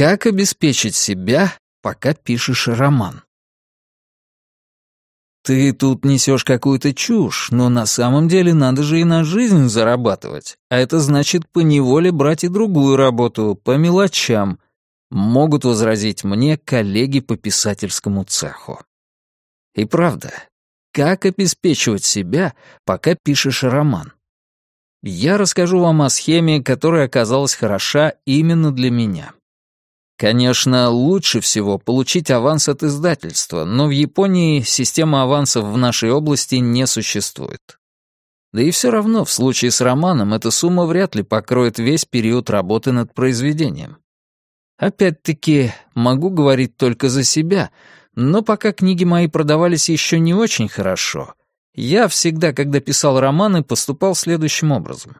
Как обеспечить себя, пока пишешь роман? Ты тут несешь какую-то чушь, но на самом деле надо же и на жизнь зарабатывать. А это значит поневоле брать и другую работу, по мелочам. Могут возразить мне коллеги по писательскому цеху. И правда, как обеспечивать себя, пока пишешь роман? Я расскажу вам о схеме, которая оказалась хороша именно для меня. Конечно, лучше всего получить аванс от издательства, но в Японии система авансов в нашей области не существует. Да и все равно в случае с романом эта сумма вряд ли покроет весь период работы над произведением. Опять-таки, могу говорить только за себя, но пока книги мои продавались еще не очень хорошо, я всегда, когда писал романы, поступал следующим образом.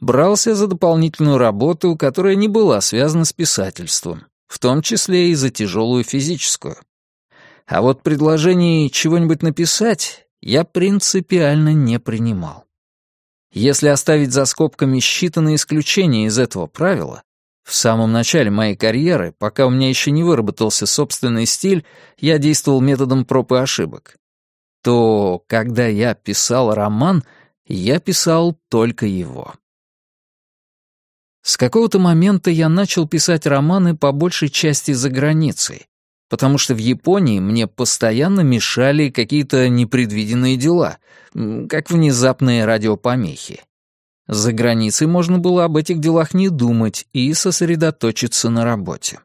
Брался за дополнительную работу, которая не была связана с писательством в том числе и за тяжелую физическую. А вот предложений чего-нибудь написать я принципиально не принимал. Если оставить за скобками считанные исключения из этого правила, в самом начале моей карьеры, пока у меня еще не выработался собственный стиль, я действовал методом проб и ошибок, то, когда я писал роман, я писал только его. С какого-то момента я начал писать романы по большей части за границей, потому что в Японии мне постоянно мешали какие-то непредвиденные дела, как внезапные радиопомехи. За границей можно было об этих делах не думать и сосредоточиться на работе.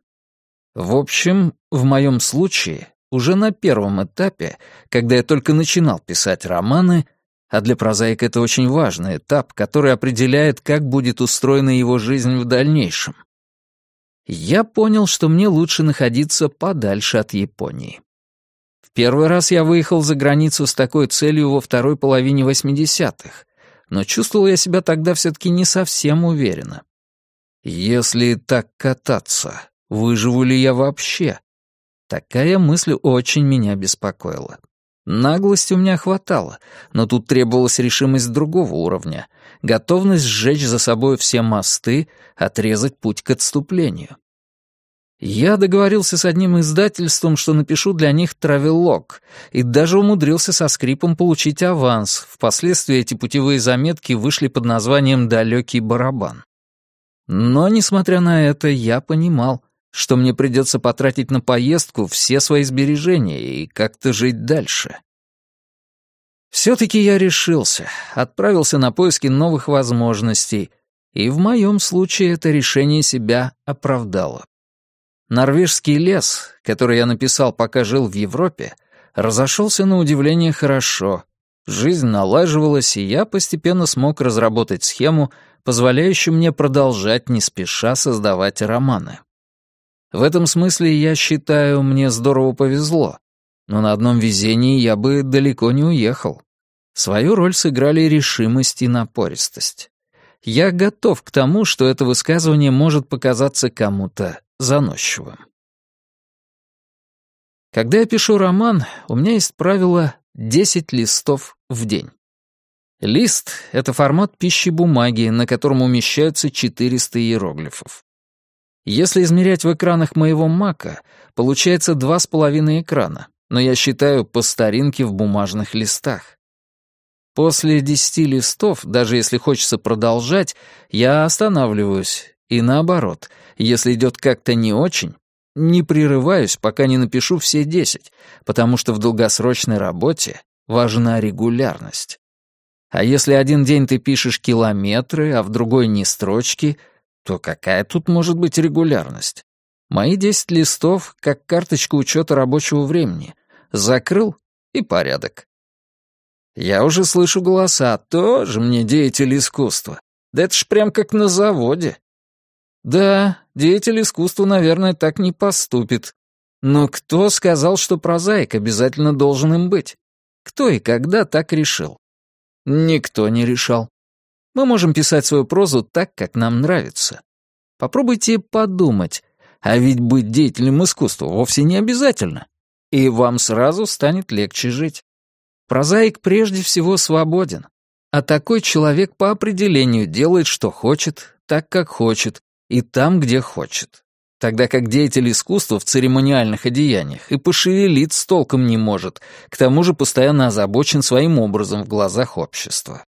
В общем, в моем случае, уже на первом этапе, когда я только начинал писать романы, а для прозаика это очень важный этап, который определяет, как будет устроена его жизнь в дальнейшем. Я понял, что мне лучше находиться подальше от Японии. В первый раз я выехал за границу с такой целью во второй половине 80-х, но чувствовал я себя тогда все-таки не совсем уверенно. Если так кататься, выживу ли я вообще? Такая мысль очень меня беспокоила. Наглости у меня хватало, но тут требовалась решимость другого уровня, готовность сжечь за собой все мосты, отрезать путь к отступлению. Я договорился с одним издательством, что напишу для них травелог, и даже умудрился со скрипом получить аванс. Впоследствии эти путевые заметки вышли под названием «Далекий барабан». Но, несмотря на это, я понимал, что мне придется потратить на поездку все свои сбережения и как-то жить дальше. Все-таки я решился, отправился на поиски новых возможностей, и в моем случае это решение себя оправдало. Норвежский лес, который я написал, пока жил в Европе, разошелся на удивление хорошо. Жизнь налаживалась, и я постепенно смог разработать схему, позволяющую мне продолжать не спеша создавать романы. В этом смысле, я считаю, мне здорово повезло. Но на одном везении я бы далеко не уехал. Свою роль сыграли решимость и напористость. Я готов к тому, что это высказывание может показаться кому-то заносчивым. Когда я пишу роман, у меня есть правило 10 листов в день. Лист — это формат пищи бумаги, на котором умещаются 400 иероглифов. Если измерять в экранах моего Мака, получается два с половиной экрана, но я считаю по старинке в бумажных листах. После десяти листов, даже если хочется продолжать, я останавливаюсь, и наоборот, если идет как-то не очень, не прерываюсь, пока не напишу все десять, потому что в долгосрочной работе важна регулярность. А если один день ты пишешь километры, а в другой ни строчки — то какая тут может быть регулярность? Мои десять листов, как карточка учета рабочего времени. Закрыл — и порядок. Я уже слышу голоса, тоже мне деятель искусства. Да это ж прям как на заводе. Да, деятель искусства, наверное, так не поступит. Но кто сказал, что прозаик обязательно должен им быть? Кто и когда так решил? Никто не решал. Мы можем писать свою прозу так, как нам нравится. Попробуйте подумать, а ведь быть деятелем искусства вовсе не обязательно. И вам сразу станет легче жить. Прозаик прежде всего свободен, а такой человек по определению делает, что хочет, так, как хочет, и там, где хочет. тогда как деятель искусства в церемониальных одеяниях и пошевелить с толком не может, к тому же постоянно озабочен своим образом в глазах общества.